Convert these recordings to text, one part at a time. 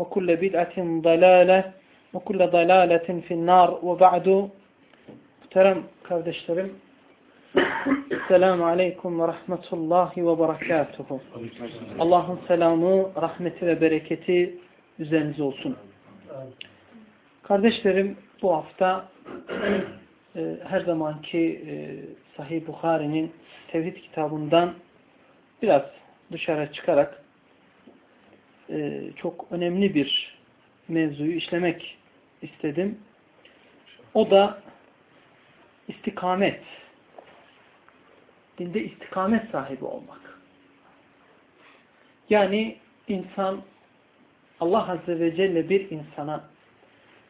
وكل بدعة ضلالة وكل ضلالة في النار وبعد Muhterem kardeşlerim Selamun Aleyküm ve Rahmetullahi ve Berekatuhu Allah'ın selamı, rahmeti ve bereketi üzerinize olsun. Kardeşlerim bu hafta e, her zamanki e, Sahih Bukhari'nin Tevhid kitabından biraz dışarı çıkarak e, çok önemli bir mevzuyu işlemek istedim. O da istikamet. Dinde istikamet sahibi olmak. Yani insan Allah Azze ve Celle bir insana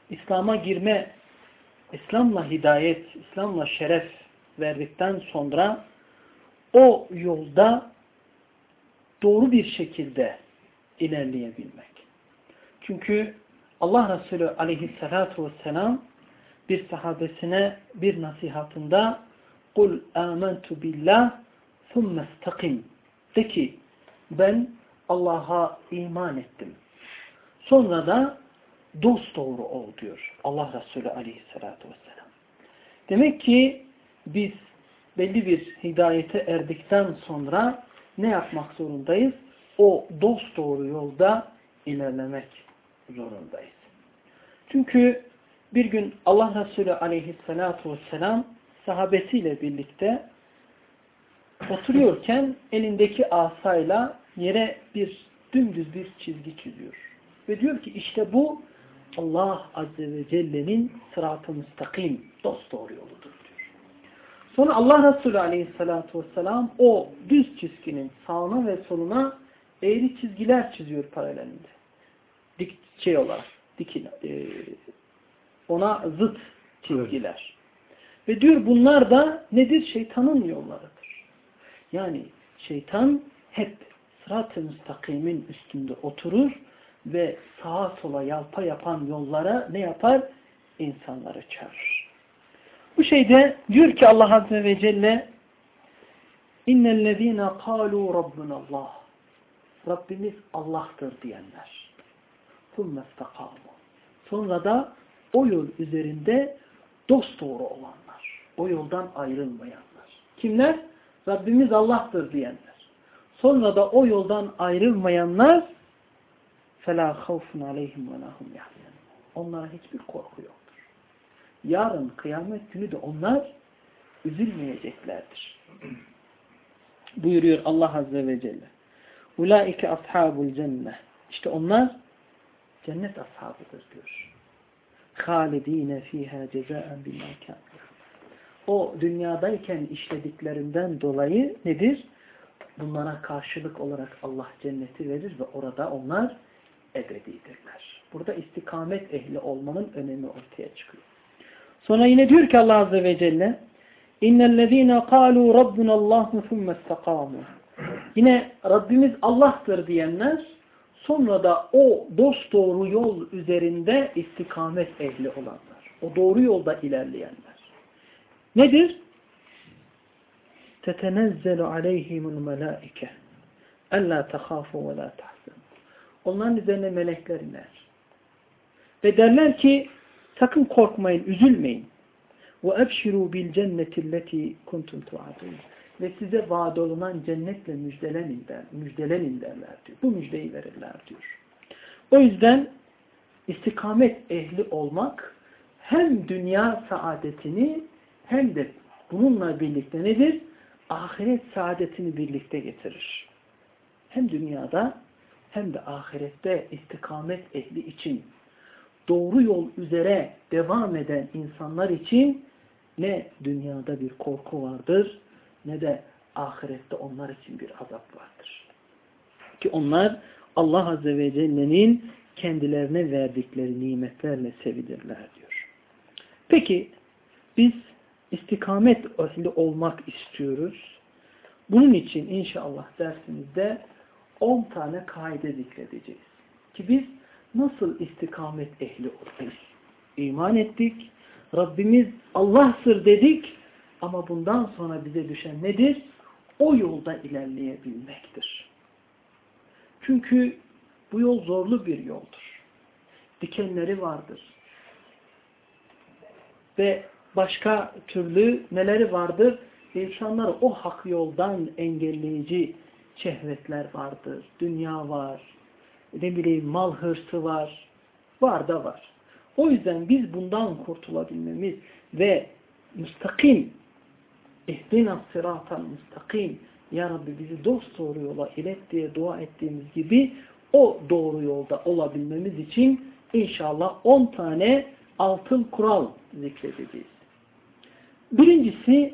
İslam'a girme, İslam'la hidayet, İslam'la şeref verdikten sonra o yolda doğru bir şekilde ilerleyebilmek. Çünkü Allah Resulü aleyhissalatu vesselam bir sahabesine bir nasihatında قُلْ آمَنْتُ بِاللّٰهِ ثُمَّ اسْتَقِمْ De ki ben Allah'a iman ettim. Sonra da dost doğru ol diyor Allah Resulü aleyhissalatu vesselam. Demek ki biz belli bir hidayete erdikten sonra ne yapmak zorundayız? O dost doğru yolda ilerlemek zorundayız. Çünkü bir gün Allah Resulü aleyhissalatu vesselam sahabesiyle birlikte oturuyorken elindeki asayla yere bir dümdüz bir çizgi çiziyor. Ve diyor ki işte bu Allah Azze ve Celle'nin sırat-ı müstakim dost doğru yoludur diyor. Sonra Allah Resulü aleyhissalatu vesselam o düz çizginin sağına ve soluna eğri çizgiler çiziyor paralelinde. Dik şey olarak dikil, e, ona zıt çizgiler. Ve diyor bunlar da nedir? Şeytanın yollarıdır. Yani şeytan hep sırat-ı müstakimin üstünde oturur ve sağa sola yalpa yapan yollara ne yapar? İnsanları çağırır. Bu şeyde diyor ki Allah Azze ve Celle İnnellezîne kâlû Rabbunallah Rabbimiz Allah'tır diyenler. ثُمَّ اسْتَقَامُوا Sonra da o yol üzerinde dosdoğru olanlar. O yoldan ayrılmayanlar. Kimler? Rabbimiz Allah'tır diyenler. Sonra da o yoldan ayrılmayanlar فَلَا خَوْفٌ عَلَيْهِمْ وَلَا هُمْ يَحْزَنُونَ Onlara hiçbir korku yoktur. Yarın kıyamet günü de onlar üzülmeyeceklerdir. Buyuruyor Allah Azze ve Celle. Ulaike ashabul cennet. İşte onlar cennet ashabıdır diyor. Halidine fiha cezaen bima O dünyadayken işlediklerinden dolayı nedir? Bunlara karşılık olarak Allah cenneti verir ve orada onlar ebedidirler. Burada istikamet ehli olmanın önemi ortaya çıkıyor. Sonra yine diyor ki Allah Azze ve Celle İnnellezîne kâlû rabbunallâhu thumme istekâmû Yine Rabbimiz Allah'tır diyenler sonra da o dost doğru yol üzerinde istikamet ehli olanlar. O doğru yolda ilerleyenler. Nedir? Tetenezzelu aleyhimul melaike ella tehafu ve la tahzenu. Onların üzerine melekler iner. Ve derler ki sakın korkmayın, üzülmeyin. Ve ebşiru bil cennetilleti kuntum tuadun. Ve size vaad olunan cennetle müjdelenin, der, müjdelenin derler diyor. Bu müjdeyi verirler diyor. O yüzden istikamet ehli olmak hem dünya saadetini hem de bununla birlikte nedir? Ahiret saadetini birlikte getirir. Hem dünyada hem de ahirette istikamet ehli için doğru yol üzere devam eden insanlar için ne dünyada bir korku vardır ne de ahirette onlar için bir azap vardır. Ki onlar Allah Azze ve Celle'nin kendilerine verdikleri nimetlerle sevilirler diyor. Peki biz istikamet ehli olmak istiyoruz. Bunun için inşallah dersimizde 10 tane kaide zikredeceğiz. Ki biz nasıl istikamet ehli oluruz? İman ettik, Rabbimiz Allah'tır dedik ama bundan sonra bize düşen nedir? O yolda ilerleyebilmektir. Çünkü bu yol zorlu bir yoldur. Dikenleri vardır. Ve başka türlü neleri vardır? İnsanları o hak yoldan engelleyici şehvetler vardır. Dünya var. Ne bileyim mal hırsı var. Var da var. O yüzden biz bundan kurtulabilmemiz ve müstakim ihdina sıratan müstakim Ya Rabbi bizi dost doğru yola ilet diye dua ettiğimiz gibi o doğru yolda olabilmemiz için inşallah 10 tane altın kural zikredeceğiz. Birincisi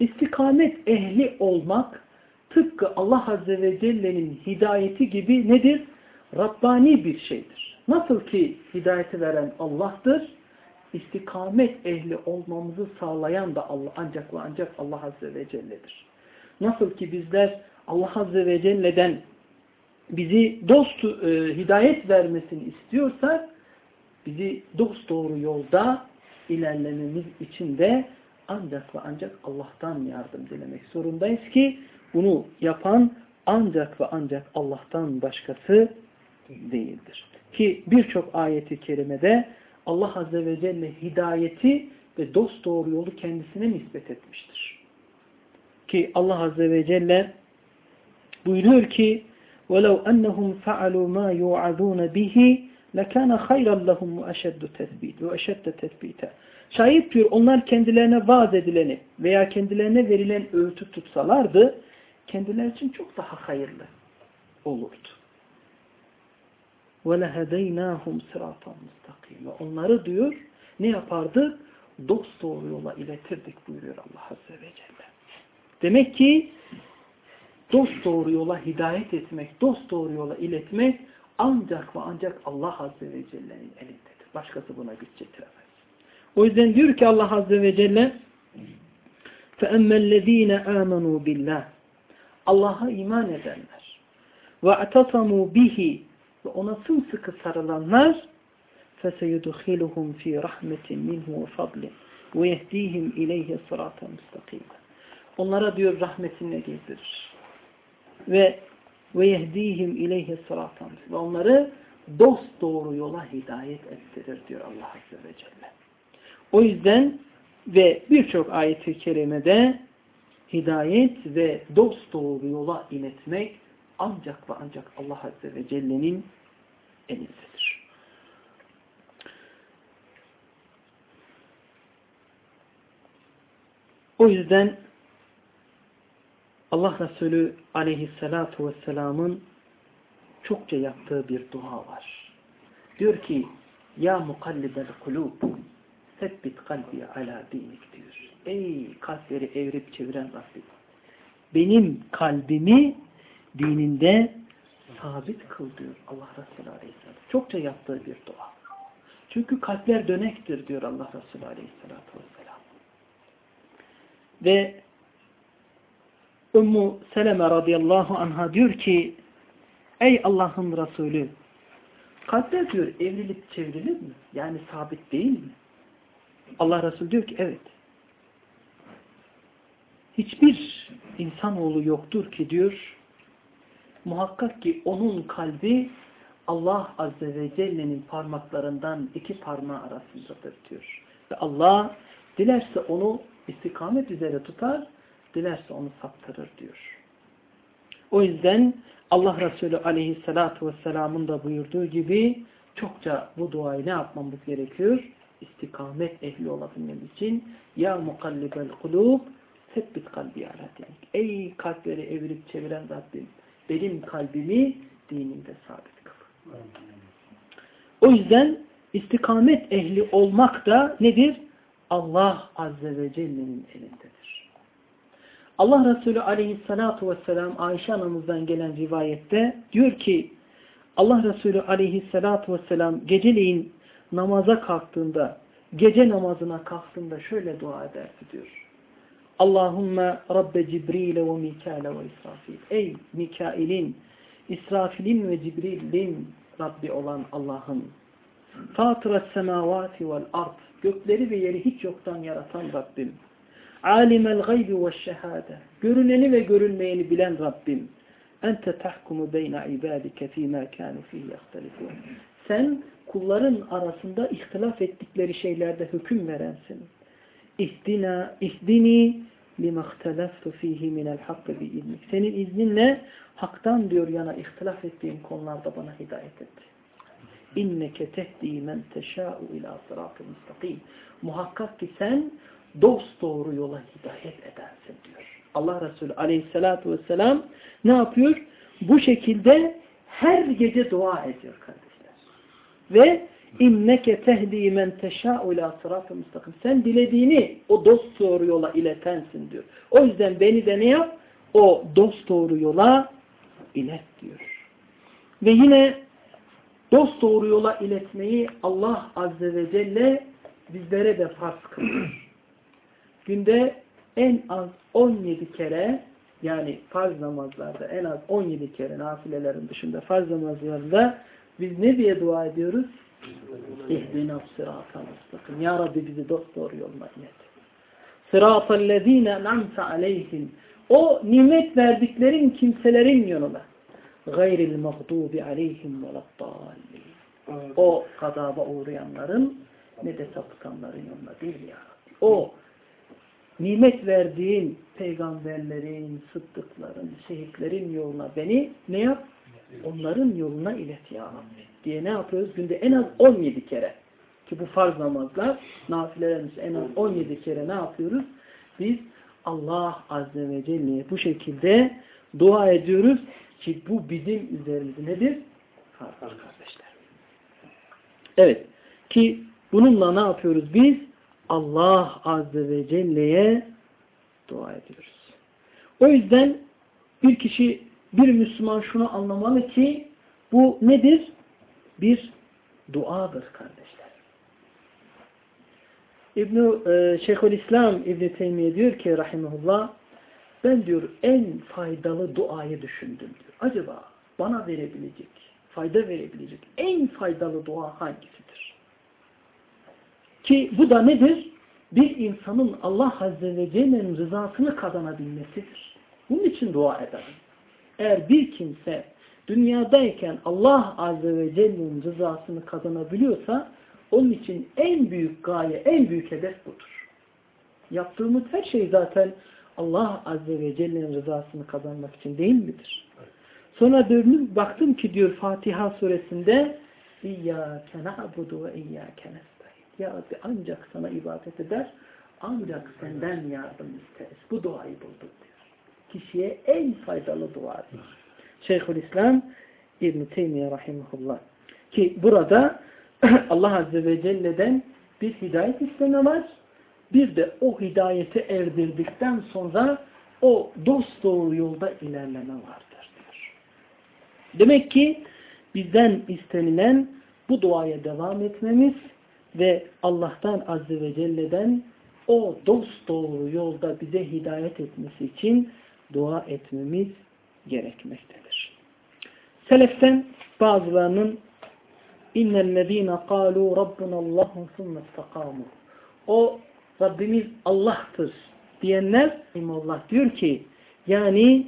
istikamet ehli olmak tıpkı Allah Azze ve Celle'nin hidayeti gibi nedir? Rabbani bir şeydir. Nasıl ki hidayeti veren Allah'tır, istikamet ehli olmamızı sağlayan da Allah ancak ve ancak Allah Azze ve Celle'dir. Nasıl ki bizler Allah Azze ve Celle'den bizi dost e, hidayet vermesini istiyorsak bizi dost doğru yolda ilerlememiz için de ancak ve ancak Allah'tan yardım dilemek zorundayız ki bunu yapan ancak ve ancak Allah'tan başkası değildir. Ki birçok ayeti kerimede Allah Azze ve Celle hidayeti ve dost doğru yolu kendisine nispet etmiştir. Ki Allah Azze ve Celle buyuruyor ki وَلَوْ أَنَّهُمْ فَعَلُوا مَا يُوعَذُونَ بِهِ لَكَانَ خَيْرًا لَهُمْ وَأَشَدُّ تَثْبِيتًا وَأَشَدَّ تَثْبِيتًا Şayet diyor onlar kendilerine vaaz edileni veya kendilerine verilen öğütü tutsalardı kendileri için çok daha hayırlı olurdu. وَلَهَدَيْنَاهُمْ صِرَاطًا مُسْتَقِيمًا Onları diyor ne yapardı? Dost doğru yola iletirdik buyuruyor Allah Azze ve Celle. Demek ki dost doğru yola hidayet etmek, dost doğru yola iletmek ancak ve ancak Allah Azze ve Celle'nin elindedir. Başkası buna güç getiremez. O yüzden diyor ki Allah Azze ve Celle فَأَمَّا الَّذ۪ينَ آمَنُوا بِاللّٰهِ Allah'a iman edenler ve atasamu bihi ve ona sımsıkı sarılanlar فَسَيُدْخِلُهُمْ ف۪ي رَحْمَةٍ مِنْهُ وَفَضْلٍ وَيَهْد۪يهِمْ اِلَيْهِ صِرَاطًا مُسْتَقِيمًا Onlara diyor rahmetinle gezdirir. Ve ve yehdihim ileyhi sıratan ve onları dost doğru yola hidayet ettirir diyor Allah Azze ve Celle. O yüzden ve birçok ayet-i kerimede hidayet ve dost doğru yola iletmek ancak ve ancak Allah Azze ve Celle'nin elindedir. O yüzden Allah Resulü aleyhissalatu vesselamın çokça yaptığı bir dua var. Diyor ki Ya mukallibel kulub sebbit kalbi ala dinik diyor. Ey kalpleri evrip çeviren Rabbim. Benim kalbimi dininde sabit kıl diyor Allah Resulü Aleyhisselam. Çokça yaptığı bir dua. Çünkü kalpler dönektir diyor Allah Resulü Aleyhisselatü Vesselam. Ve Ümmü Seleme radıyallahu anha diyor ki Ey Allah'ın Resulü kalpler diyor evrilip çevrilir mi? Yani sabit değil mi? Allah Resulü diyor ki evet. Hiçbir insanoğlu yoktur ki diyor muhakkak ki onun kalbi Allah Azze ve Celle'nin parmaklarından iki parmağı arasındadır diyor. Ve Allah dilerse onu istikamet üzere tutar, dilerse onu saptırır diyor. O yüzden Allah Resulü aleyhissalatu vesselamın da buyurduğu gibi çokça bu duayı ne yapmamız gerekiyor? İstikamet ehli olabilmemiz için Ya mukallibel kulub sebbit kalbi ala. Ey kalpleri evirip çeviren Rabbim benim kalbimi dininde sabit kıl. O yüzden istikamet ehli olmak da nedir? Allah Azze ve Celle'nin elindedir. Allah Resulü aleyhissalatu vesselam Ayşe anamızdan gelen rivayette diyor ki Allah Resulü aleyhissalatu vesselam geceleyin namaza kalktığında gece namazına kalktığında şöyle dua ederdi diyor. Allahümme Rabbe Cibril ve Mikail ve İsrafil. Ey Mikail'in, İsrafil'in ve Cibril'in Rabbi olan Allah'ım. Fatıras semavati vel ard. Gökleri ve yeri hiç yoktan yaratan Rabbim. Alimel gaybi ve şehade. Görüneni ve görünmeyeni bilen Rabbim. Ente tahkumu beyne ibadike fîmâ kânu fîhî yahtelifûn. Sen kulların arasında ihtilaf ettikleri şeylerde hüküm verensin. İhdina, ihdini ihtelaftu fihi minel hakkı bi ilmik. Senin izninle haktan diyor yana ihtilaf ettiğim konularda bana hidayet et. İnneke tehdi men teşâ'u ila sıratı müstakim. Muhakkak ki sen dost doğru yola hidayet edersin diyor. Allah Resulü aleyhissalatu vesselam ne yapıyor? Bu şekilde her gece dua ediyor kardeşler. Ve İnneke tehdi men teşâ'u ilâ sıratı müstakim. Sen dilediğini o dost doğru yola iletensin diyor. O yüzden beni de ne yap? O dost doğru yola ilet diyor. Ve yine dost doğru yola iletmeyi Allah Azze ve Celle bizlere de farz kılıyor. Günde en az 17 kere yani farz namazlarda en az 17 kere nafilelerin dışında farz namazlarda biz ne diye dua ediyoruz? İhdina sıratan mustakim. Ya Rabbi bizi dost doğru yoluna ilet. Sıratallezine namte aleyhim. O nimet verdiklerin kimselerin yoluna. Gayril mağdubi aleyhim veladdallin. O kadaba uğrayanların ne de sapıtanların yoluna değil ya Rabbi. O nimet verdiğin peygamberlerin, sıddıkların, şehitlerin yoluna beni ne yap? Onların yoluna ilet ya Rabbi diye ne yapıyoruz? Günde en az 17 kere. Ki bu farz namazlar, nafilelerimiz en az 17 kere ne yapıyoruz? Biz Allah Azze ve Celle'ye bu şekilde dua ediyoruz ki bu bizim üzerimizde nedir? Farz kardeşler. Evet. Ki bununla ne yapıyoruz biz? Allah Azze ve Celle'ye dua ediyoruz. O yüzden bir kişi, bir Müslüman şunu anlamalı ki bu nedir? bir duadır kardeşler. İbn e, Şeyhülislam İbn Teymiye diyor ki rahimehullah ben diyor en faydalı duayı düşündüm diyor. Acaba bana verebilecek, fayda verebilecek en faydalı dua hangisidir? Ki bu da nedir? Bir insanın Allah Azze ve Celle'nin rızasını kazanabilmesidir. Bunun için dua ederim. Eğer bir kimse dünyadayken Allah Azze ve Celle'nin rızasını kazanabiliyorsa onun için en büyük gaye, en büyük hedef budur. Yaptığımız her şey zaten Allah Azze ve Celle'nin rızasını kazanmak için değil midir? Sonra dönüp baktım ki diyor Fatiha suresinde İyyâke na'budu ve iyyâke nestaîn. Ya Rabbi ancak sana ibadet eder, ancak senden yardım isteriz. Bu duayı bulduk diyor. Kişiye en faydalı duadır. Şeyhülislam İbn-i Teymiye Rahimullah. Ki burada Allah Azze ve Celle'den bir hidayet isteme var. Bir de o hidayeti erdirdikten sonra o dost doğru yolda ilerleme vardır diyor. Demek ki bizden istenilen bu duaya devam etmemiz ve Allah'tan Azze ve Celle'den o dost doğru yolda bize hidayet etmesi için dua etmemiz gerekmektedir. Seleften bazılarının innellezine kalu rabbunallahu sümme istakamu o Rabbimiz Allah'tır diyenler Allah diyor ki yani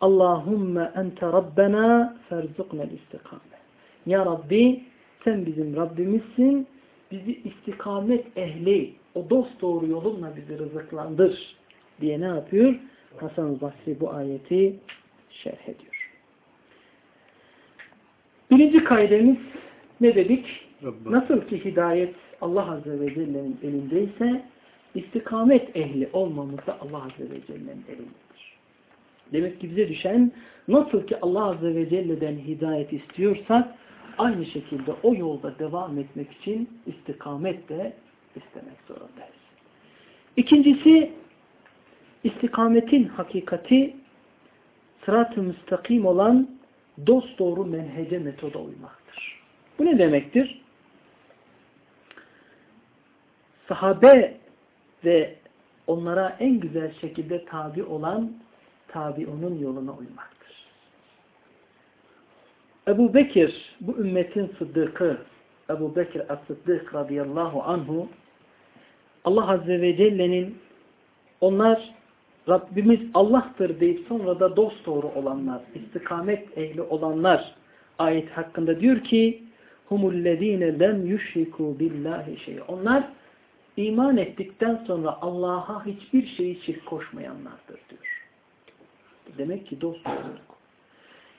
Allahümme ente Rabbena ferzuknel istikame. Ya Rabbi sen bizim Rabbimizsin. Bizi istikamet ehli, o dost doğru yolunla bizi rızıklandır diye ne yapıyor? Hasan Basri bu ayeti şerh ediyor. Birinci kaidemiz ne dedik? Rabbi. Nasıl ki hidayet Allah Azze ve Celle'nin elindeyse istikamet ehli olmamız da Allah Azze ve Celle'nin elindedir. Demek ki bize düşen nasıl ki Allah Azze ve Celle'den hidayet istiyorsak aynı şekilde o yolda devam etmek için istikamet de istemek zorundayız. İkincisi istikametin hakikati sırat-ı müstakim olan dost doğru menhece metoda uymaktır. Bu ne demektir? Sahabe ve onlara en güzel şekilde tabi olan tabi onun yoluna uymaktır. Ebu Bekir, bu ümmetin sıddıkı, Ebu Bekir as-Sıddık radıyallahu anhu, Allah Azze ve Celle'nin onlar Rabbimiz Allah'tır deyip sonra da dost doğru olanlar, istikamet ehli olanlar ayet hakkında diyor ki humullezine lem yüşriku billahi şey. Onlar iman ettikten sonra Allah'a hiçbir şeyi şirk koşmayanlardır diyor. Demek ki dost doğruluk.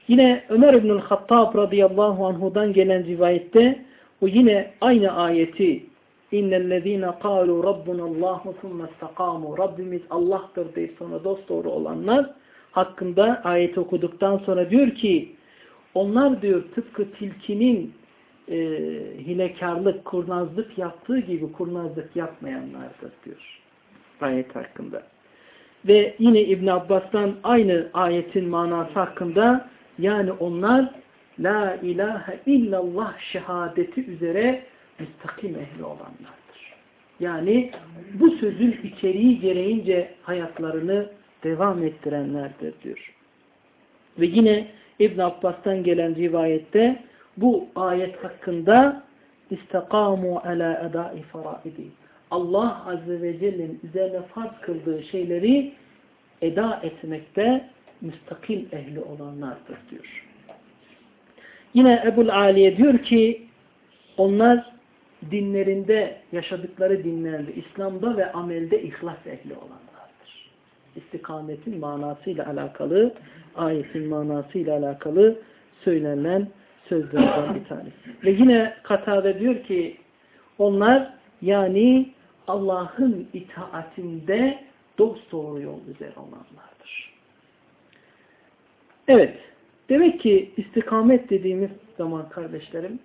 Yine Ömer İbnül Hattab radıyallahu anhudan gelen rivayette o yine aynı ayeti İnnellezîne kâlû rabbunallâhu thumme istakâmû Rabbimiz Allah'tır deyip sonra dosdoğru olanlar hakkında ayeti okuduktan sonra diyor ki onlar diyor tıpkı tilkinin e, hilekarlık, kurnazlık yaptığı gibi kurnazlık yapmayanlardır diyor. Ayet hakkında. Ve yine İbn Abbas'tan aynı ayetin manası hakkında yani onlar La ilahe illallah şehadeti üzere müstakim ehli olanlardır. Yani bu sözün içeriği gereğince hayatlarını devam ettirenlerdir diyor. Ve yine İbn Abbas'tan gelen rivayette bu ayet hakkında istakamu ala edai faraidi. Allah Azze ve Celle'nin üzerine farz kıldığı şeyleri eda etmekte müstakil ehli olanlardır diyor. Yine Ebul Aliye diyor ki onlar dinlerinde yaşadıkları dinlerde İslam'da ve amelde ihlas ehli olanlardır. İstikametin manasıyla alakalı ayetin manasıyla alakalı söylenen sözlerden bir tanesi. Ve yine Katade diyor ki onlar yani Allah'ın itaatinde dost doğru yol üzere olanlardır. Evet. Demek ki istikamet dediğimiz zaman kardeşlerim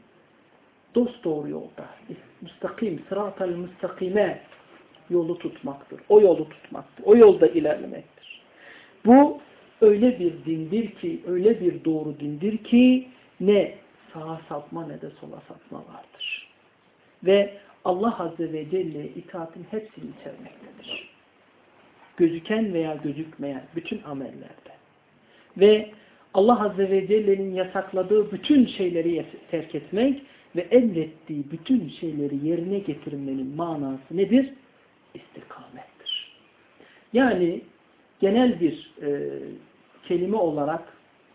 dost doğru yolda, müstakim, sıratel müstakime yolu tutmaktır. O yolu tutmaktır. O yolda ilerlemektir. Bu öyle bir dindir ki, öyle bir doğru dindir ki ne sağa sapma ne de sola sapma vardır. Ve Allah Azze ve Celle itaatin hepsini içermektedir. Gözüken veya gözükmeyen bütün amellerde. Ve Allah Azze ve Celle'nin yasakladığı bütün şeyleri terk etmek ve emrettiği bütün şeyleri yerine getirmenin manası nedir? İstikamettir. Yani genel bir e, kelime olarak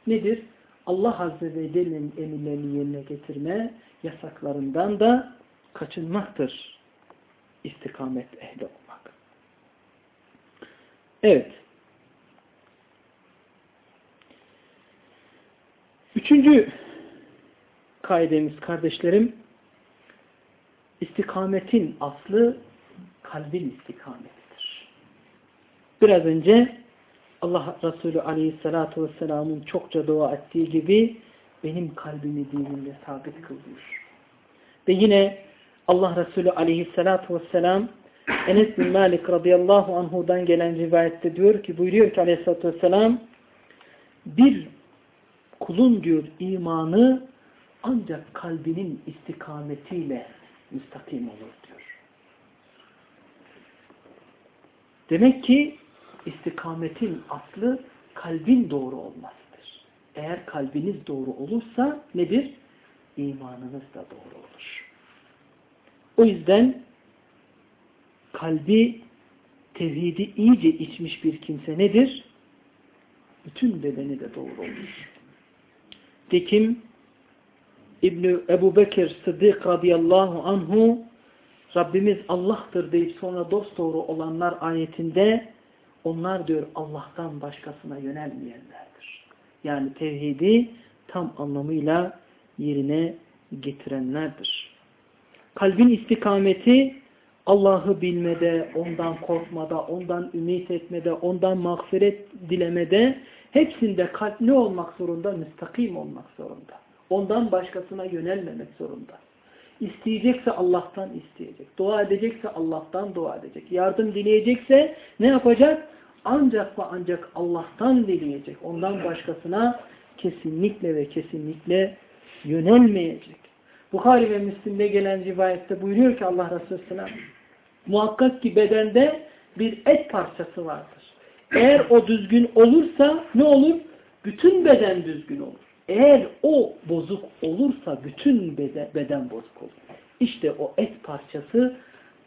nedir? Allah Azze ve Celle'nin emirlerini yerine getirme, yasaklarından da kaçınmaktır. İstikamet ehli olmak. Evet. Üçüncü kaidemiz kardeşlerim, istikametin aslı kalbin istikametidir. Biraz önce Allah Resulü Aleyhisselatü Vesselam'ın çokça dua ettiği gibi benim kalbimi dinimde sabit kılıyor. Ve yine Allah Resulü Aleyhisselatü Vesselam Enes bin Malik radıyallahu anhudan gelen rivayette diyor ki buyuruyor ki Aleyhisselatü Vesselam bir kulun diyor imanı ancak kalbinin istikametiyle müstakim olur diyor. Demek ki istikametin aslı kalbin doğru olmasıdır. Eğer kalbiniz doğru olursa nedir? İmanınız da doğru olur. O yüzden kalbi tevhidi iyice içmiş bir kimse nedir? Bütün bedeni de doğru olur. Tekim İbni Ebu Bekir Sıddık radıyallahu anhu Rabbimiz Allah'tır deyip sonra dosdoğru olanlar ayetinde onlar diyor Allah'tan başkasına yönelmeyenlerdir. Yani tevhidi tam anlamıyla yerine getirenlerdir. Kalbin istikameti Allah'ı bilmede, ondan korkmada, ondan ümit etmede, ondan mağfiret dilemede hepsinde kalp ne olmak zorunda? Müstakim olmak zorunda. Ondan başkasına yönelmemek zorunda. İsteyecekse Allah'tan isteyecek. Dua edecekse Allah'tan dua edecek. Yardım dileyecekse ne yapacak? Ancak ve ancak Allah'tan dileyecek. Ondan başkasına kesinlikle ve kesinlikle yönelmeyecek. Bukhari ve Müslim'de gelen rivayette buyuruyor ki Allah Resulü Selam muhakkak ki bedende bir et parçası vardır. Eğer o düzgün olursa ne olur? Bütün beden düzgün olur. Eğer o bozuk olursa bütün beden, bozuk olur. İşte o et parçası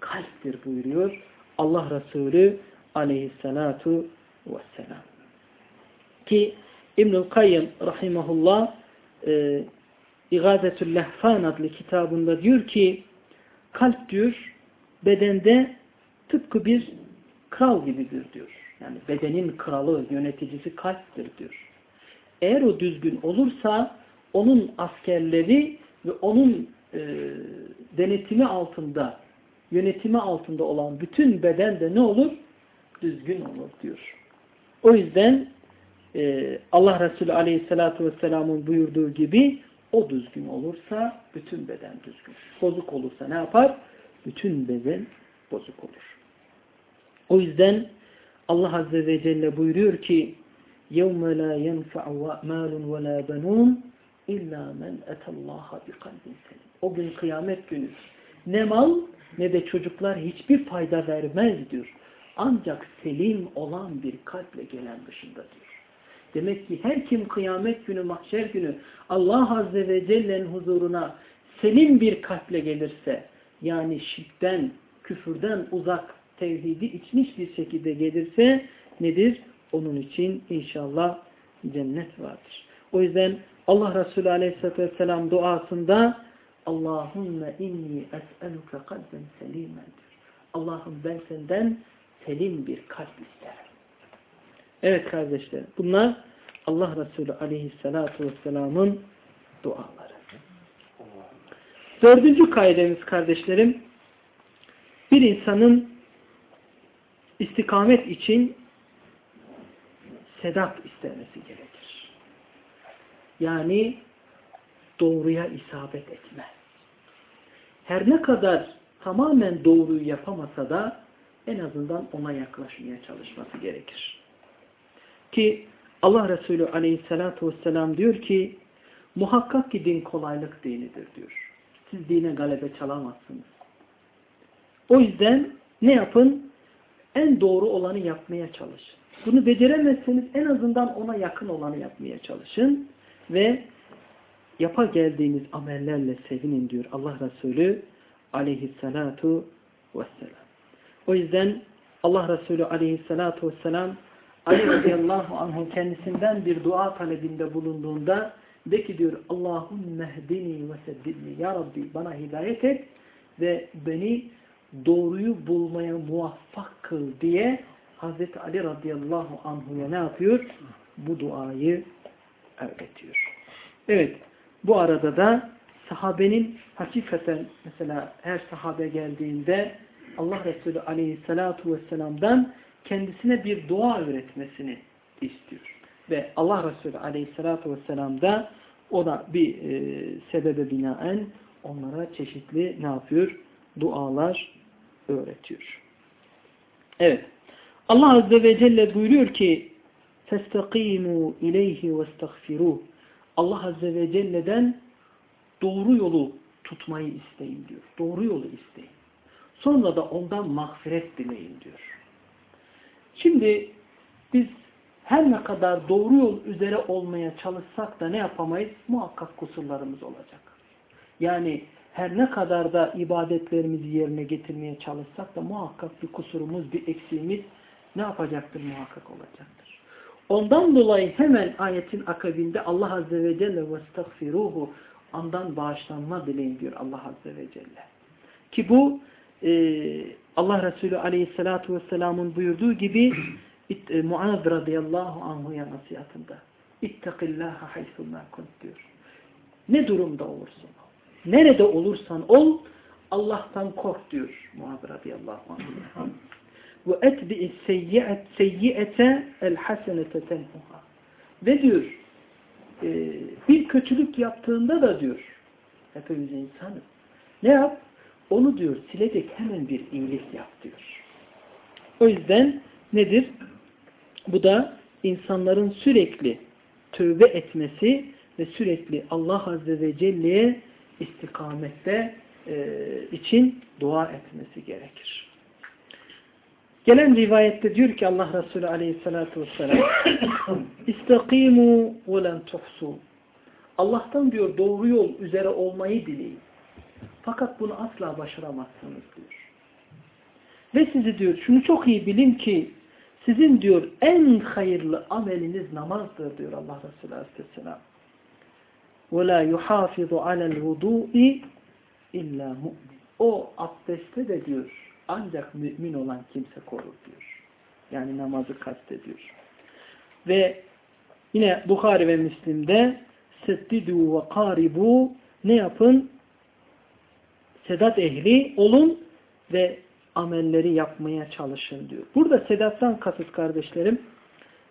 kalptir buyuruyor Allah Resulü aleyhissalatu vesselam. Ki İbnül Kayyım rahimahullah e, İgazetül Lehfan adlı kitabında diyor ki kalp diyor bedende tıpkı bir kral gibidir diyor. Yani bedenin kralı, yöneticisi kalptir diyor. Eğer o düzgün olursa onun askerleri ve onun e, denetimi altında, yönetimi altında olan bütün beden de ne olur? Düzgün olur diyor. O yüzden e, Allah Resulü Aleyhisselatü Vesselam'ın buyurduğu gibi o düzgün olursa bütün beden düzgün. Bozuk olursa ne yapar? Bütün beden bozuk olur. O yüzden Allah Azze ve Celle buyuruyor ki يَوْمَ لَا يَنْفَعُ مَالٌ وَلَا بَنُونَ اِلَّا مَنْ اَتَ اللّٰهَ بِقَلْبٍ سَلِيمٍ O gün kıyamet günü ne mal ne de çocuklar hiçbir fayda vermez diyor. Ancak selim olan bir kalple gelen dışında diyor. Demek ki her kim kıyamet günü, mahşer günü Allah Azze ve Celle'nin huzuruna selim bir kalple gelirse, yani şirkten, küfürden uzak, tevhidi içmiş bir şekilde gelirse nedir? Onun için inşallah cennet vardır. O yüzden Allah Resulü Aleyhisselatü Vesselam duasında Allahümme inni es'eluke kalben selimen. Allah'ım ben senden selim bir kalp isterim. Evet kardeşler bunlar Allah Resulü Aleyhisselatü Vesselam'ın duaları. Dördüncü kaidemiz kardeşlerim bir insanın istikamet için sedat istemesi gerekir. Yani doğruya isabet etme. Her ne kadar tamamen doğruyu yapamasa da en azından ona yaklaşmaya çalışması gerekir. Ki Allah Resulü aleyhissalatu vesselam diyor ki muhakkak ki din kolaylık dinidir diyor. Siz dine galebe çalamazsınız. O yüzden ne yapın? En doğru olanı yapmaya çalışın. Bunu beceremezseniz en azından ona yakın olanı yapmaya çalışın ve yapa geldiğiniz amellerle sevinin diyor Allah Resulü aleyhissalatu vesselam. O yüzden Allah Resulü aleyhissalatu vesselam Ali radıyallahu anh'ın kendisinden bir dua talebinde bulunduğunda de ki diyor Allahümme hdini ve seddidni Ya Rabbi bana hidayet et ve beni doğruyu bulmaya muvaffak kıl diye Hazreti Ali radıyallahu anhuya ne yapıyor? Bu duayı öğretiyor. Evet. Bu arada da sahabenin hakikaten mesela her sahabe geldiğinde Allah Resulü aleyhissalatu vesselam'dan kendisine bir dua öğretmesini istiyor. Ve Allah Resulü aleyhissalatu vesselam da o da bir e, sebebe binaen onlara çeşitli ne yapıyor? Dualar öğretiyor. Evet. Allah Azze ve Celle buyuruyor ki فَاسْتَقِيمُوا اِلَيْهِ وَاسْتَغْفِرُوهُ Allah Azze ve Celle'den doğru yolu tutmayı isteyin diyor. Doğru yolu isteyin. Sonra da ondan mağfiret dileyin diyor. Şimdi biz her ne kadar doğru yol üzere olmaya çalışsak da ne yapamayız? Muhakkak kusurlarımız olacak. Yani her ne kadar da ibadetlerimizi yerine getirmeye çalışsak da muhakkak bir kusurumuz, bir eksiğimiz ne yapacaktır? Muhakkak olacaktır. Ondan dolayı hemen ayetin akabinde Allah Azze ve Celle ve stagfiruhu andan bağışlanma dileyin diyor Allah Azze ve Celle. Ki bu e, Allah Resulü Aleyhisselatü Vesselam'ın buyurduğu gibi e, Muaz radıyallahu anhuya nasihatında İttakillâhe haythumâ kunt diyor. Ne durumda olursun. Nerede olursan ol Allah'tan kork diyor Muaz radıyallahu anh. Ve etbi'i seyyi'ete el hasenete tenhuha. Ve diyor e, bir kötülük yaptığında da diyor hepimiz insanız. Ne yap? Onu diyor silecek hemen bir iyilik yap diyor. O yüzden nedir? Bu da insanların sürekli tövbe etmesi ve sürekli Allah Azze ve Celle'ye istikamette e, için dua etmesi gerekir. Gelen rivayette diyor ki Allah Resulü aleyhissalatu vesselam İstakimu ve len tuhsu Allah'tan diyor doğru yol üzere olmayı dileyin. Fakat bunu asla başaramazsınız diyor. Ve sizi diyor şunu çok iyi bilin ki sizin diyor en hayırlı ameliniz namazdır diyor Allah Resulü Aleyhisselam. وَلَا يُحَافِظُ عَلَى الْوُضُوءِ اِلَّا مُؤْمِنٍ O abdestte de diyor ancak mümin olan kimse korur diyor. Yani namazı kastediyor. Ve yine Bukhari ve Müslim'de seddidu ve karibu ne yapın? Sedat ehli olun ve amelleri yapmaya çalışın diyor. Burada sedattan kasıt kardeşlerim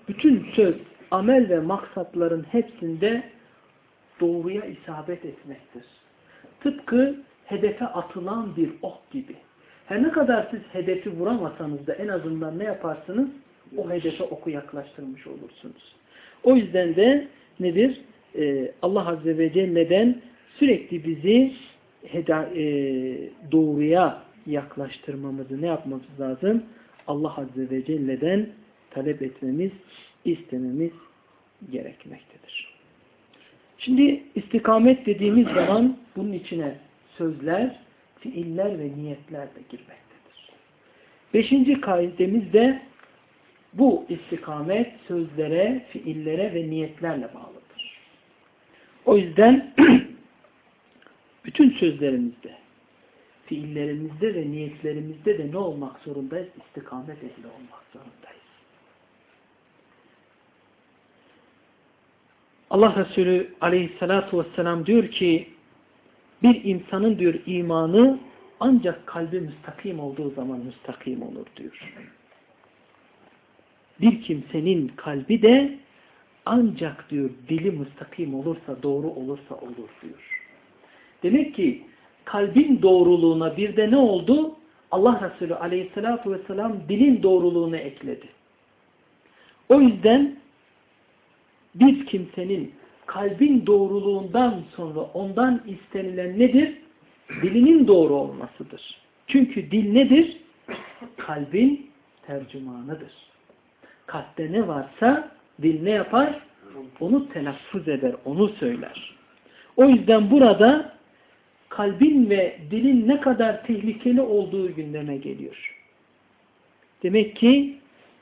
bütün söz, amel ve maksatların hepsinde doğruya isabet etmektir. Tıpkı hedefe atılan bir ok gibi. Her ne kadar siz hedefi vuramasanız da en azından ne yaparsınız? O hedefe oku yaklaştırmış olursunuz. O yüzden de nedir? Ee, Allah Azze ve Celle'den sürekli bizi e, doğruya yaklaştırmamızı ne yapmamız lazım? Allah Azze ve Celle'den talep etmemiz, istememiz gerekmektedir. Şimdi istikamet dediğimiz zaman bunun içine sözler, fiiller ve niyetler de girmektedir. Beşinci kaidemiz de bu istikamet sözlere, fiillere ve niyetlerle bağlıdır. O yüzden bütün sözlerimizde, fiillerimizde ve niyetlerimizde de ne olmak zorundayız? İstikamet ehli olmak zorundayız. Allah Resulü aleyhissalatu vesselam diyor ki bir insanın diyor imanı ancak kalbi müstakim olduğu zaman müstakim olur diyor. Bir kimsenin kalbi de ancak diyor dili müstakim olursa doğru olursa olur diyor. Demek ki kalbin doğruluğuna bir de ne oldu? Allah Resulü aleyhissalatu vesselam dilin doğruluğunu ekledi. O yüzden bir kimsenin kalbin doğruluğundan sonra ondan istenilen nedir? Dilinin doğru olmasıdır. Çünkü dil nedir? Kalbin tercümanıdır. Kalpte ne varsa dil ne yapar? Onu telaffuz eder, onu söyler. O yüzden burada kalbin ve dilin ne kadar tehlikeli olduğu gündeme geliyor. Demek ki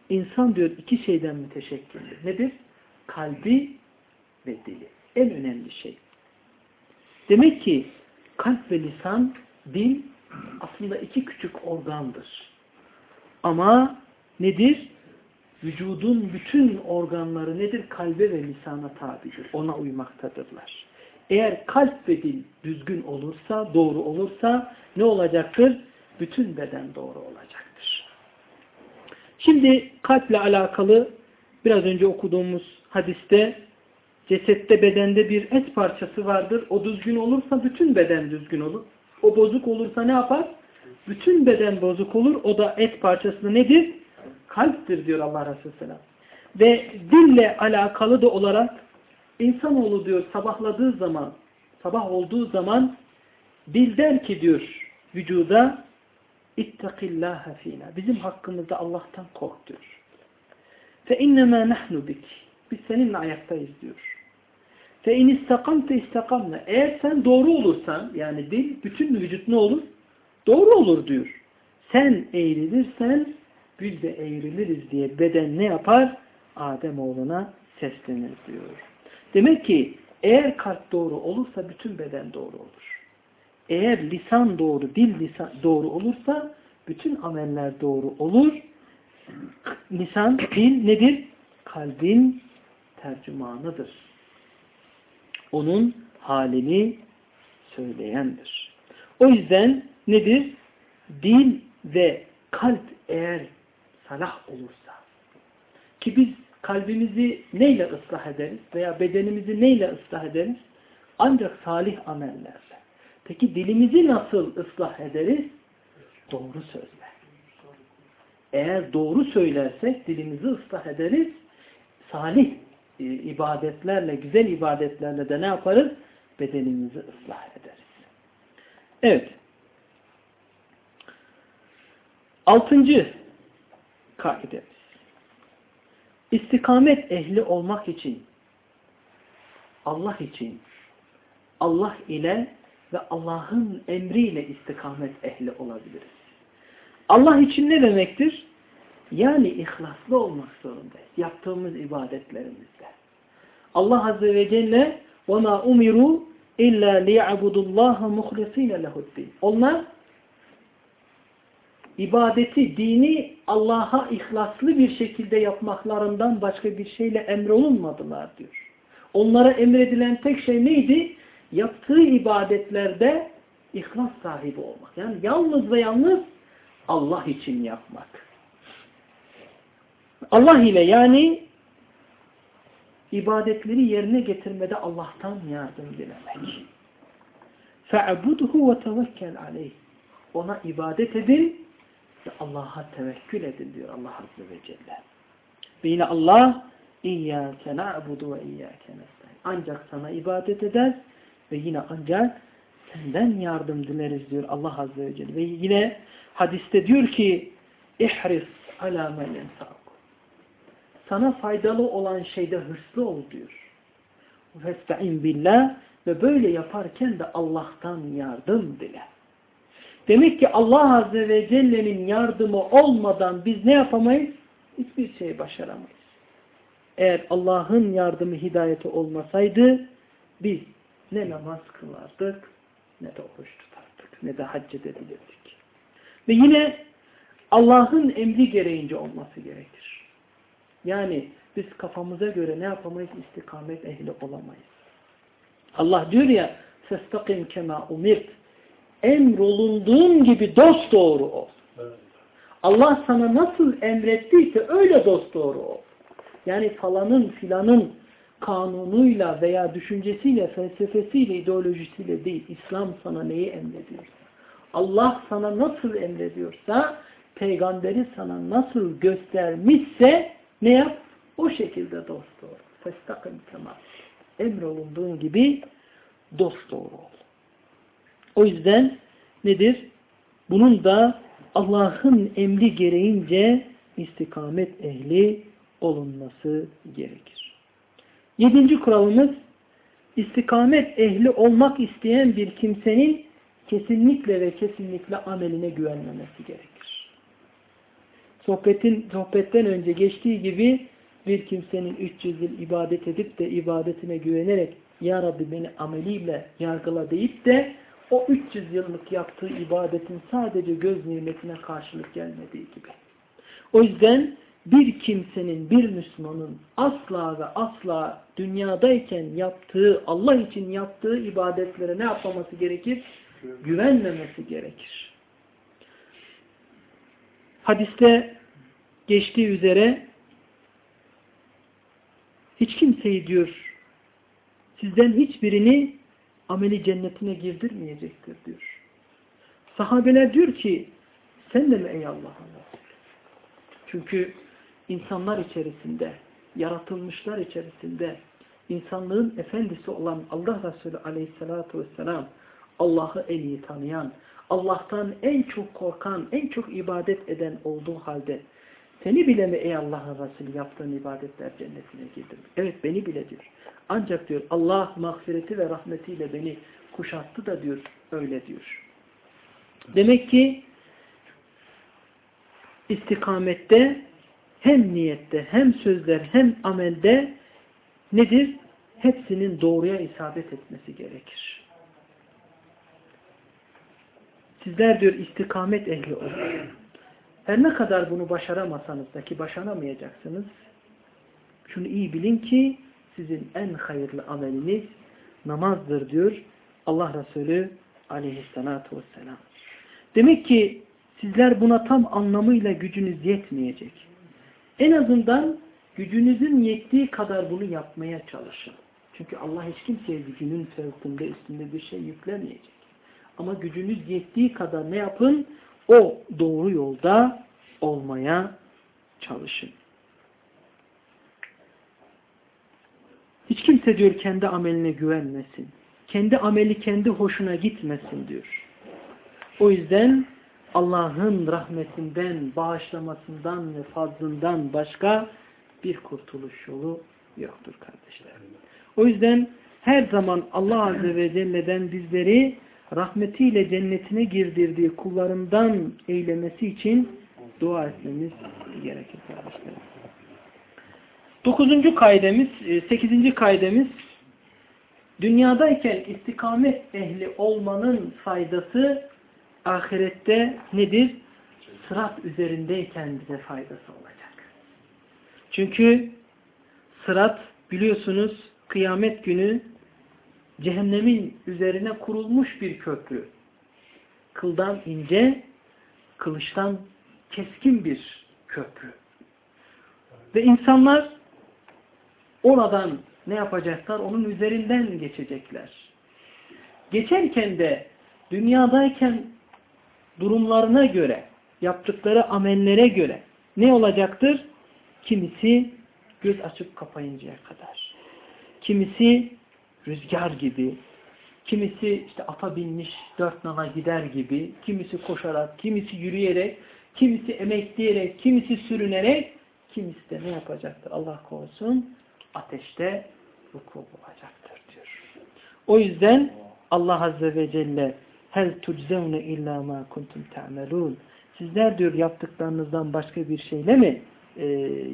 insan diyor iki şeyden müteşekkildir. Nedir? kalbi ve. En önemli şey. Demek ki kalp ve lisan, dil aslında iki küçük organdır. Ama nedir? Vücudun bütün organları nedir? Kalbe ve lisana tabidir. Ona uymaktadırlar. Eğer kalp ve dil düzgün olursa, doğru olursa ne olacaktır? Bütün beden doğru olacaktır. Şimdi kalple alakalı biraz önce okuduğumuz hadiste cesette bedende bir et parçası vardır. O düzgün olursa bütün beden düzgün olur. O bozuk olursa ne yapar? Bütün beden bozuk olur. O da et parçası nedir? Kalptir diyor Allah Resulü Selam. Ve dille alakalı da olarak insanoğlu diyor sabahladığı zaman, sabah olduğu zaman dil der ki diyor vücuda İttakillâhe fînâ. Bizim hakkımızda Allah'tan kork diyor. Fe innemâ nahnu bik. Biz seninle ayaktayız diyor. Fe in istakamte istakamne. Eğer sen doğru olursan yani dil bütün vücut ne olur? Doğru olur diyor. Sen eğrilirsen biz de eğriliriz diye beden ne yapar? Adem oğluna seslenir diyor. Demek ki eğer kalp doğru olursa bütün beden doğru olur. Eğer lisan doğru, dil lisan doğru olursa bütün ameller doğru olur. Lisan, dil nedir? Kalbin tercümanıdır. Onun halini söyleyendir. O yüzden nedir? Dil ve kalp eğer salah olursa ki biz kalbimizi neyle ıslah ederiz veya bedenimizi neyle ıslah ederiz? Ancak salih amellerle. Peki dilimizi nasıl ıslah ederiz? Doğru sözle. Eğer doğru söylersek dilimizi ıslah ederiz. Salih e, ibadetlerle, güzel ibadetlerle de ne yaparız? Bedenimizi ıslah ederiz. Evet. Altıncı kaidemiz. İstikamet ehli olmak için Allah için Allah ile ve Allah'ın emriyle istikamet ehli olabiliriz. Allah için ne demektir? Yani ihlaslı olmak zorundayız. Yaptığımız ibadetlerimizde. Allah Azze ve Celle وَمَا اُمِرُوا اِلَّا لِيَعْبُدُ اللّٰهَ مُخْلِص۪ينَ لَهُ Onlar ibadeti, dini Allah'a ihlaslı bir şekilde yapmaklarından başka bir şeyle emrolunmadılar diyor. Onlara emredilen tek şey neydi? Yaptığı ibadetlerde ihlas sahibi olmak. Yani yalnız ve yalnız Allah için yapmak. Allah ile yani ibadetleri yerine getirmede Allah'tan yardım dilemek. فَعْبُدْهُ وَتَوَكَّلْ عَلَيْهِ Ona ibadet edin ve Allah'a tevekkül edin diyor Allah Azze ve Celle. Ve yine Allah İyyâke na'budu ve iyyâke nestaîn. Ancak sana ibadet eder ve yine ancak senden yardım dileriz diyor Allah Azze ve Celle. Ve yine hadiste diyor ki ihris alâ men sana faydalı olan şeyde hırslı ol diyor. Festa'in billah ve böyle yaparken de Allah'tan yardım dile. Demek ki Allah Azze ve Celle'nin yardımı olmadan biz ne yapamayız? Hiçbir şey başaramayız. Eğer Allah'ın yardımı hidayeti olmasaydı biz ne namaz kılardık ne de oruç tutardık ne de hac edebilirdik. Ve yine Allah'ın emri gereğince olması gerekir. Yani biz kafamıza göre ne yapamayız? İstikamet ehli olamayız. Allah diyor ya فَاسْتَقِمْ كَمَا umirt emrolunduğun gibi dost doğru ol. Allah sana nasıl emrettiyse öyle dost doğru ol. Yani falanın filanın kanunuyla veya düşüncesiyle, felsefesiyle, ideolojisiyle değil. İslam sana neyi emrediyorsa. Allah sana nasıl emrediyorsa, peygamberi sana nasıl göstermişse ne yap? O şekilde dost doğru. Festakın kemal. Emrolunduğun gibi dost doğru ol. O yüzden nedir? Bunun da Allah'ın emri gereğince istikamet ehli olunması gerekir. Yedinci kuralımız istikamet ehli olmak isteyen bir kimsenin kesinlikle ve kesinlikle ameline güvenmemesi gerekir. Sohbetin, sohbetten önce geçtiği gibi bir kimsenin 300 yıl ibadet edip de ibadetine güvenerek Ya Rabbi beni ameliyle yargıla deyip de o 300 yıllık yaptığı ibadetin sadece göz nimetine karşılık gelmediği gibi. O yüzden bir kimsenin, bir Müslümanın asla ve asla dünyadayken yaptığı, Allah için yaptığı ibadetlere ne yapmaması gerekir? Güvenmemesi gerekir. Hadiste geçtiği üzere hiç kimseyi diyor sizden hiçbirini ameli cennetine girdirmeyecektir diyor. Sahabeler diyor ki sen de mi ey Allah'ın? Çünkü insanlar içerisinde, yaratılmışlar içerisinde insanlığın efendisi olan Allah Resulü aleyhissalatu vesselam Allah'ı en iyi tanıyan, Allah'tan en çok korkan, en çok ibadet eden olduğu halde Seni bile mi ey Allah'ın Resulü yaptığın ibadetler cennetine girdim? Evet beni bile diyor. Ancak diyor Allah mağfireti ve rahmetiyle beni kuşattı da diyor öyle diyor. Demek ki istikamette hem niyette hem sözler hem amelde nedir? Hepsinin doğruya isabet etmesi gerekir. Sizler diyor istikamet ehli olun. Her ne kadar bunu başaramasanız da ki başaramayacaksınız. Şunu iyi bilin ki sizin en hayırlı ameliniz namazdır diyor Allah Resulü aleyhissalatu vesselam. Demek ki sizler buna tam anlamıyla gücünüz yetmeyecek. En azından gücünüzün yettiği kadar bunu yapmaya çalışın. Çünkü Allah hiç kimseye gücünün fevkinde üstünde bir şey yüklemeyecek. Ama gücünüz yettiği kadar ne yapın? O doğru yolda olmaya çalışın. Hiç kimse diyor kendi ameline güvenmesin. Kendi ameli kendi hoşuna gitmesin diyor. O yüzden Allah'ın rahmetinden, bağışlamasından ve fazlından başka bir kurtuluş yolu yoktur kardeşler. O yüzden her zaman Allah Azze ve Celle'den bizleri rahmetiyle cennetine girdirdiği kullarından eylemesi için dua etmemiz gerekir kardeşlerim. Dokuzuncu kaydemiz, e, sekizinci kaydemiz dünyadayken istikamet ehli olmanın faydası ahirette nedir? Sırat üzerindeyken bize faydası olacak. Çünkü sırat biliyorsunuz kıyamet günü cehennemin üzerine kurulmuş bir köprü. Kıldan ince, kılıçtan keskin bir köprü. Ve insanlar oradan ne yapacaklar? Onun üzerinden geçecekler. Geçerken de dünyadayken durumlarına göre, yaptıkları amellere göre ne olacaktır? Kimisi göz açıp kapayıncaya kadar. Kimisi rüzgar gibi, kimisi işte ata binmiş dört nala gider gibi, kimisi koşarak, kimisi yürüyerek, kimisi emekleyerek, kimisi sürünerek, kimisi de ne yapacaktır? Allah korusun ateşte vuku bulacaktır diyor. O yüzden Allah Azze ve Celle hel tuczevne illa ma kuntum ta'melun sizler diyor yaptıklarınızdan başka bir şeyle mi e,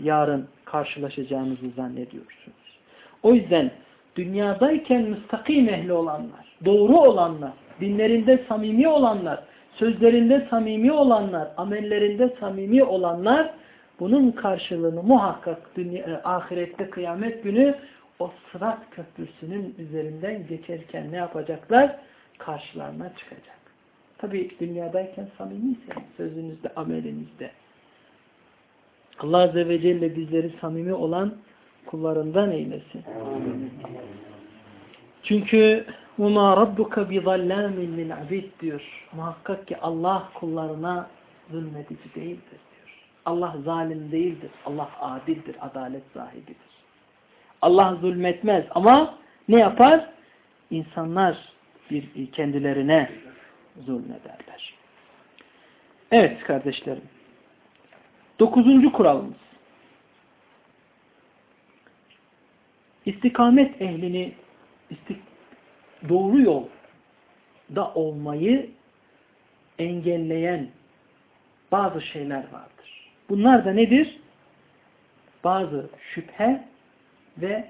yarın karşılaşacağınızı zannediyorsunuz. O yüzden dünyadayken müstakim ehli olanlar, doğru olanlar, dinlerinde samimi olanlar, sözlerinde samimi olanlar, amellerinde samimi olanlar bunun karşılığını muhakkak dünya, e, ahirette kıyamet günü o sırat köprüsünün üzerinden geçerken ne yapacaklar? Karşılarına çıkacak. Tabi dünyadayken samimiyse sözünüzde, amelinizde. Allah Azze ve Celle bizleri samimi olan kullarından eylesin. Çünkü وَمَا رَبُّكَ بِظَلَّامٍ لِلْعَبِدْ diyor. Muhakkak ki Allah kullarına zulmedici değildir diyor. Allah zalim değildir. Allah adildir, adalet sahibidir. Allah zulmetmez ama ne yapar? İnsanlar bir kendilerine zulmederler. Evet kardeşlerim. Dokuzuncu kuralımız. İstikamet ehlini istik doğru yolda olmayı engelleyen bazı şeyler vardır. Bunlar da nedir? Bazı şüphe ve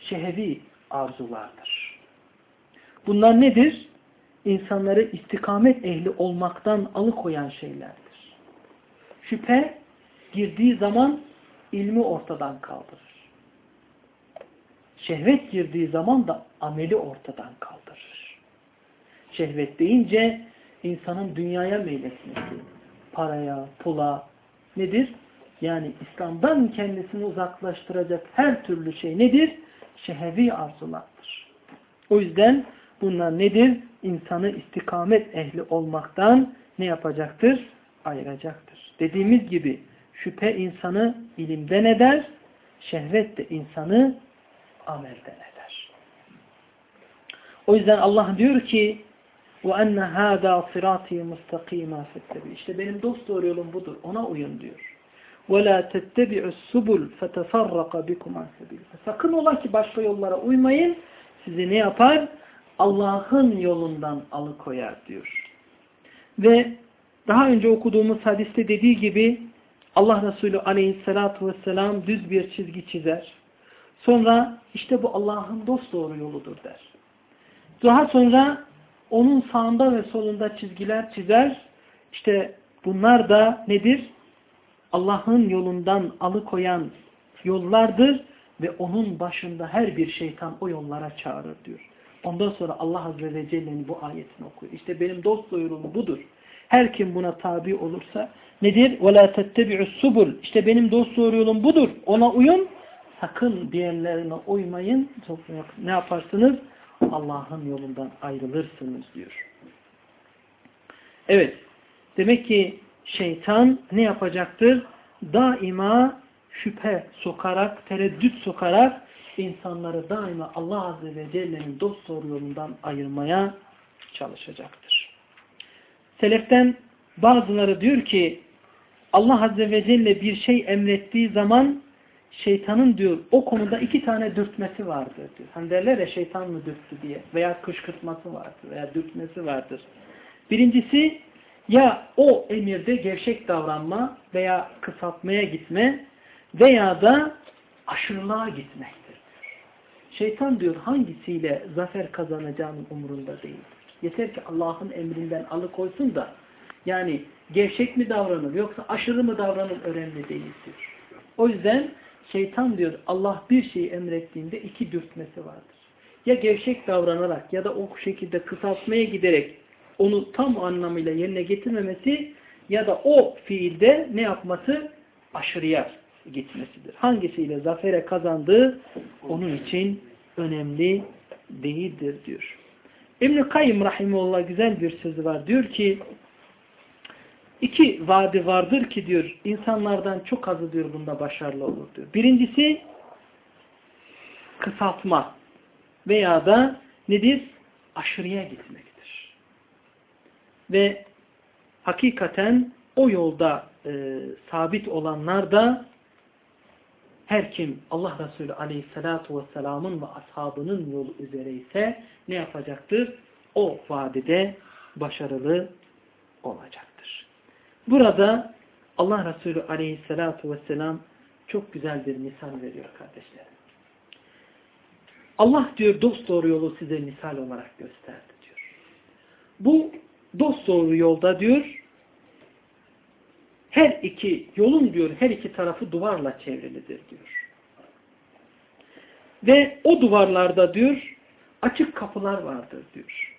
şehevi arzulardır. Bunlar nedir? İnsanları istikamet ehli olmaktan alıkoyan şeylerdir. Şüphe girdiği zaman ilmi ortadan kaldırır. Şehvet girdiği zaman da ameli ortadan kaldırır. Şehvet deyince insanın dünyaya meyletmesi, paraya, pula nedir? Yani İslam'dan kendisini uzaklaştıracak her türlü şey nedir? Şehevi arzulardır. O yüzden bunlar nedir? İnsanı istikamet ehli olmaktan ne yapacaktır? Ayıracaktır. Dediğimiz gibi şüphe insanı ilimden eder, şehvet de insanı amelden eder. O yüzden Allah diyor ki وَاَنَّ هَذَا صِرَاطِي مُسْتَقِيمًا فَاتَّبِي İşte benim dost doğru yolum budur. Ona uyun diyor. وَلَا تَتَّبِعُ السُّبُلْ فَتَفَرَّقَ بِكُمْ عَنْ سَبِيلِ Sakın ola ki başka yollara uymayın. Sizi ne yapar? Allah'ın yolundan alıkoyar diyor. Ve daha önce okuduğumuz hadiste dediği gibi Allah Resulü aleyhissalatu vesselam düz bir çizgi çizer. Sonra işte bu Allah'ın dost doğru yoludur der. Daha sonra onun sağında ve solunda çizgiler çizer. İşte bunlar da nedir? Allah'ın yolundan alıkoyan yollardır ve onun başında her bir şeytan o yollara çağırır diyor. Ondan sonra Allah Azze ve Celle'nin bu ayetini okuyor. İşte benim dost doyurum budur. Her kim buna tabi olursa nedir? وَلَا تَتَّبِعُ السُّبُلِ İşte benim dost doğru yolum budur. Ona uyun. Sakın diğerlerine uymayın. Ne yaparsınız? Allah'ın yolundan ayrılırsınız diyor. Evet. Demek ki şeytan ne yapacaktır? Daima şüphe sokarak, tereddüt sokarak insanları daima Allah Azze ve Celle'nin dost doğru yolundan ayırmaya çalışacaktır. Seleften bazıları diyor ki Allah Azze ve Celle bir şey emrettiği zaman şeytanın diyor o konuda iki tane dürtmesi vardır diyor. Hani derler ya şeytan mı dürttü diye veya kışkırtması vardır veya dürtmesi vardır. Birincisi ya o emirde gevşek davranma veya kısaltmaya gitme veya da aşırılığa gitmektir. Şeytan diyor hangisiyle zafer kazanacağının umurunda değil. Yeter ki Allah'ın emrinden alıkoysun da yani gevşek mi davranır yoksa aşırı mı davranır önemli değildir. O yüzden şeytan diyor Allah bir şeyi emrettiğinde iki dürtmesi vardır. Ya gevşek davranarak ya da o şekilde kısaltmaya giderek onu tam anlamıyla yerine getirmemesi ya da o fiilde ne yapması? Aşırıya gitmesidir. Hangisiyle zafere kazandığı onun için önemli değildir diyor. İbn-i Kayyım Rahimullah güzel bir sözü var. Diyor ki iki vadi vardır ki diyor insanlardan çok azı diyor bunda başarılı olur diyor. Birincisi kısaltma veya da nedir? Aşırıya gitmektir. Ve hakikaten o yolda e, sabit olanlar da her kim Allah Resulü aleyhissalatu vesselamın ve ashabının yolu üzere ise ne yapacaktır? O vadide başarılı olacaktır. Burada Allah Resulü aleyhissalatu vesselam çok güzel bir misal veriyor kardeşlerim. Allah diyor dost doğru yolu size misal olarak gösterdi diyor. Bu dost doğru yolda diyor her iki yolun diyor her iki tarafı duvarla çevrilidir diyor. Ve o duvarlarda diyor açık kapılar vardır diyor.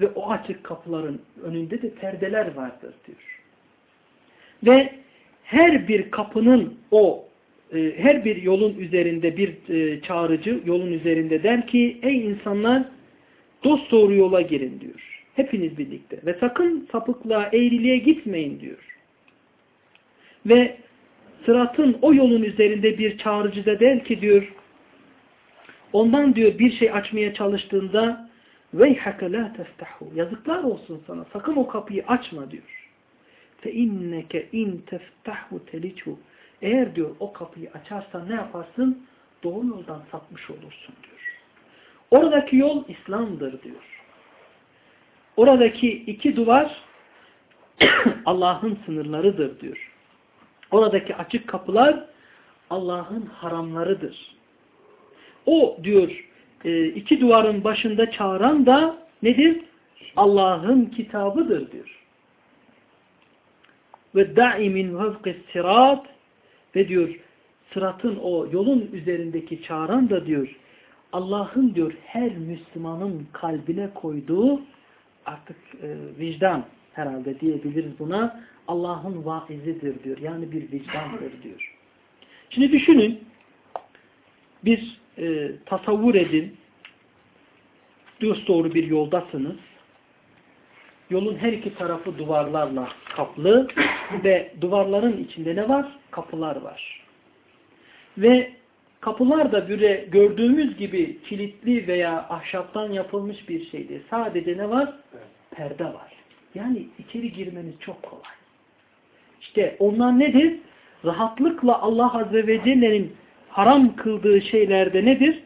Ve o açık kapıların önünde de perdeler vardır diyor. Ve her bir kapının o e, her bir yolun üzerinde bir e, çağrıcı yolun üzerinde der ki ey insanlar dost doğru yola girin diyor. Hepiniz birlikte. Ve sakın sapıklığa, eğriliğe gitmeyin diyor. Ve sıratın o yolun üzerinde bir çağrıcı da der ki diyor ondan diyor bir şey açmaya çalıştığında veyhake la teftahu yazıklar olsun sana sakın o kapıyı açma diyor. İnneke in teftahu teliçhu eğer diyor o kapıyı açarsan ne yaparsın? Doğru yoldan sapmış olursun diyor. Oradaki yol İslam'dır diyor. Oradaki iki duvar Allah'ın sınırlarıdır diyor. Oradaki açık kapılar Allah'ın haramlarıdır. O diyor e, iki duvarın başında çağıran da nedir? Allah'ın kitabıdır diyor. Ve daimin vefkis sirat ve diyor sıratın o yolun üzerindeki çağıran da diyor Allah'ın diyor her Müslümanın kalbine koyduğu artık e, vicdan herhalde diyebiliriz buna. Allah'ın vaizidir diyor. Yani bir vicdandır diyor. Şimdi düşünün bir e, tasavvur edin dost doğru bir yoldasınız. Yolun her iki tarafı duvarlarla kaplı ve duvarların içinde ne var? Kapılar var. Ve kapılar da böyle gördüğümüz gibi kilitli veya ahşaptan yapılmış bir şeydi. Sadece ne var? Perde var. Yani içeri girmeniz çok kolay. İşte onlar nedir? rahatlıkla Allah Azze ve Celle'nin haram kıldığı şeylerde nedir?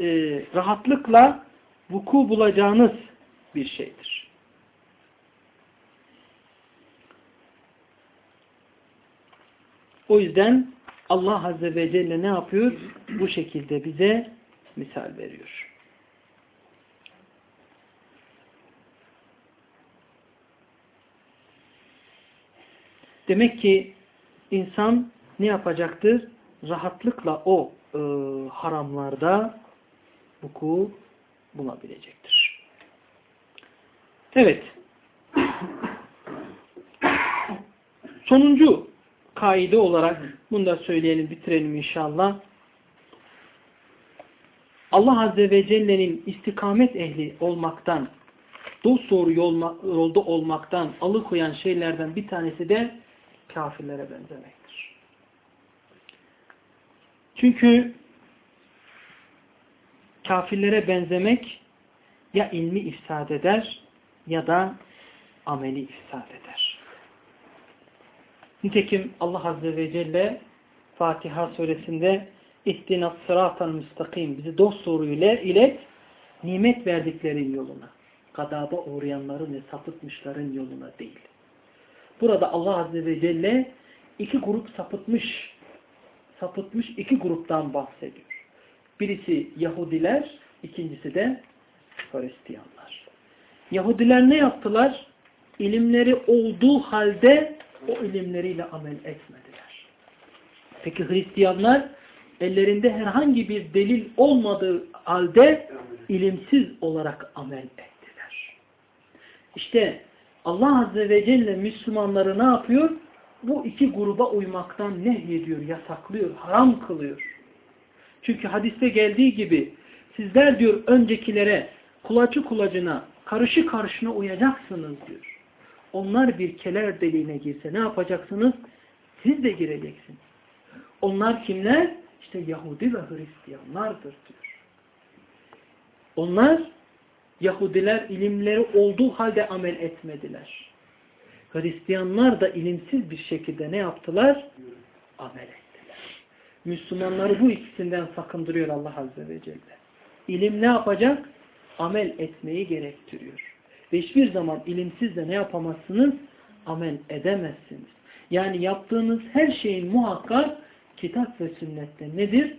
Ee, rahatlıkla vuku bulacağınız bir şeydir. O yüzden Allah Azze ve Celle ne yapıyor? Bu şekilde bize misal veriyor. Demek ki insan ne yapacaktır? Rahatlıkla o e, haramlarda vuku bulabilecektir. Evet. Sonuncu kaide olarak bunu da söyleyelim, bitirelim inşallah. Allah Azze ve Celle'nin istikamet ehli olmaktan, dosdoğru yolda olmaktan alıkoyan şeylerden bir tanesi de kafirlere benzemektir. Çünkü kafirlere benzemek ya ilmi ifsad eder ya da ameli ifsad eder. Nitekim Allah Azze ve Celle Fatiha suresinde İhtinas sıratal müstakim bizi dost soruyla ilet nimet verdiklerin yoluna. Kadaba uğrayanların ve sapıtmışların yoluna değil. Burada Allah Azze ve Celle iki grup sapıtmış sapıtmış iki gruptan bahsediyor. Birisi Yahudiler, ikincisi de Hristiyanlar. Yahudiler ne yaptılar? İlimleri olduğu halde o ilimleriyle amel etmediler. Peki Hristiyanlar ellerinde herhangi bir delil olmadığı halde ilimsiz olarak amel ettiler. İşte Allah Azze ve Celle Müslümanları ne yapıyor? Bu iki gruba uymaktan nehyediyor, yasaklıyor, haram kılıyor. Çünkü hadiste geldiği gibi sizler diyor öncekilere kulacı kulacına, karışı karışına uyacaksınız diyor. Onlar bir keler deliğine girse ne yapacaksınız? Siz de gireceksiniz. Onlar kimler? İşte Yahudi ve Hristiyanlardır diyor. Onlar Yahudiler ilimleri olduğu halde amel etmediler. Hristiyanlar da ilimsiz bir şekilde ne yaptılar? Amel ettiler. Müslümanları bu ikisinden sakındırıyor Allah Azze ve Celle. İlim ne yapacak? Amel etmeyi gerektiriyor. Ve hiçbir zaman ilimsiz de ne yapamazsınız? Amel edemezsiniz. Yani yaptığınız her şeyin muhakkak kitap ve sünnette nedir?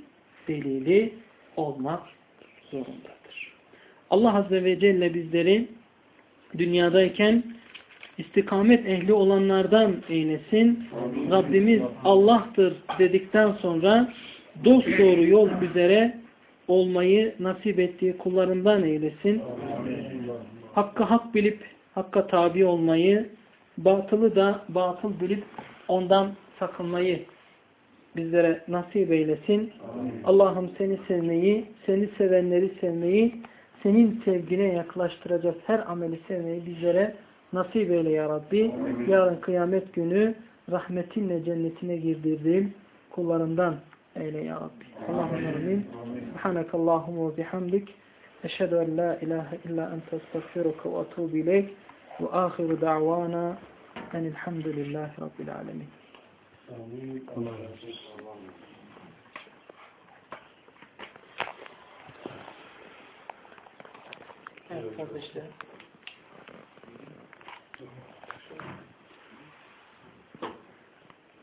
Delili olmak zorundadır. Allah Azze ve Celle bizleri dünyadayken istikamet ehli olanlardan eylesin. Rabbimiz Allah'tır dedikten sonra dost doğru yol üzere olmayı nasip ettiği kullarından eylesin. Hakkı hak bilip hakka tabi olmayı, batılı da batıl bilip ondan sakınmayı bizlere nasip eylesin. Allah'ım seni sevmeyi, seni sevenleri sevmeyi, senin sevgine yaklaştıracak her ameli sevmeyi bizlere nasip eyle ya Rabbi. Yarın kıyamet günü rahmetinle cennetine girdirdiğin kullarından eyle ya Rabbi. Allahümme amin. Subhanakallahumma ve bihamdik. أشهد أن لا إله إلا أنت أستغفرك وأتوب إليك وآخر دعوانا أن الحمد لله رب العالمين Evet kardeşler.